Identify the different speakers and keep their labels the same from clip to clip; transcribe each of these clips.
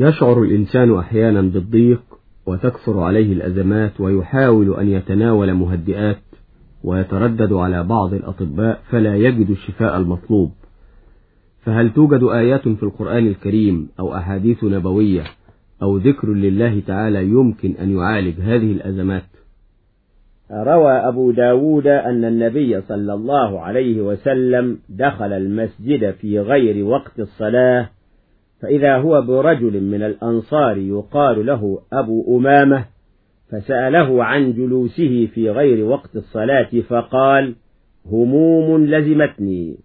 Speaker 1: يشعر الإنسان أحيانا بالضيق وتكثر عليه الأزمات ويحاول أن يتناول مهدئات ويتردد على بعض الأطباء فلا يجد الشفاء المطلوب. فهل توجد آيات في القرآن الكريم أو أحاديث نبوية أو ذكر لله تعالى يمكن أن يعالج هذه الأزمات؟
Speaker 2: روى أبو داود أن النبي صلى الله عليه وسلم دخل المسجد في غير وقت الصلاة فإذا هو برجل من الأنصار يقال له أبو أمامة فسأله عن جلوسه في غير وقت الصلاة فقال هموم لزمتني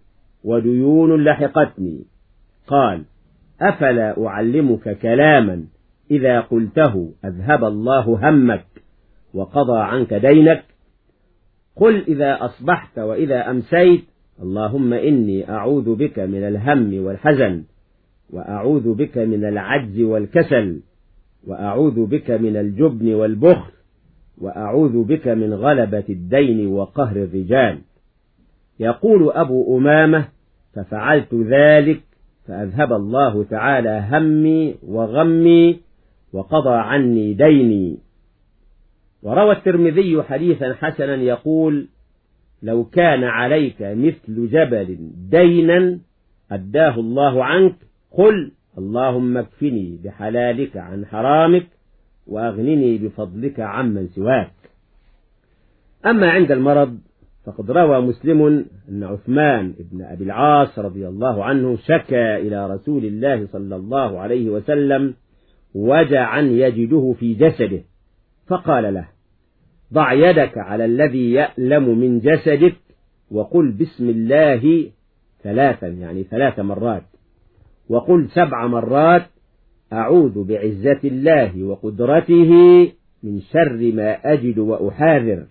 Speaker 2: وديون لحقتني قال أفلا أعلمك كلاما إذا قلته أذهب الله همك وقضى عنك دينك؟ قل إذا أصبحت وإذا أمسيت اللهم إني أعوذ بك من الهم والحزن وأعوذ بك من العجز والكسل وأعوذ بك من الجبن والبخل وأعوذ بك من غلبة الدين وقهر الرجال. يقول أبو أمامة ففعلت ذلك فأذهب الله تعالى همي وغمي وقضى عني ديني. وروى الترمذي حديثا حسنا يقول لو كان عليك مثل جبل دينا أداه الله عنك قل اللهم اكفني بحلالك عن حرامك وأغنني بفضلك عمن سواك. أما عند المرض فقد روى مسلم أن عثمان بن أبي العاص رضي الله عنه شكى إلى رسول الله صلى الله عليه وسلم وجعا يجده في جسده فقال له ضع يدك على الذي يألم من جسدك وقل بسم الله ثلاثا يعني ثلاث مرات. وقل سبع مرات أعوذ بعزة الله وقدرته من شر ما أجد وأحاذر.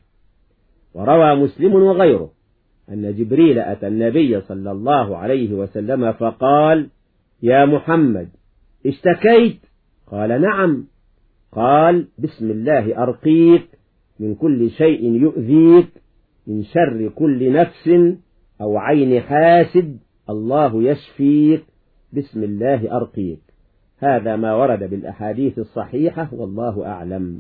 Speaker 2: وروى مسلم وغيره أن جبريل أتى النبي صلى الله عليه وسلم فقال يا محمد اشتكيت؟ قال نعم. قال بسم الله أرقيك من كل شيء يؤذيك من شر كل نفس أو عين حاسد الله يشفيك بسم الله أرقيك. هذا ما ورد بالأحاديث الصحيحة والله أعلم.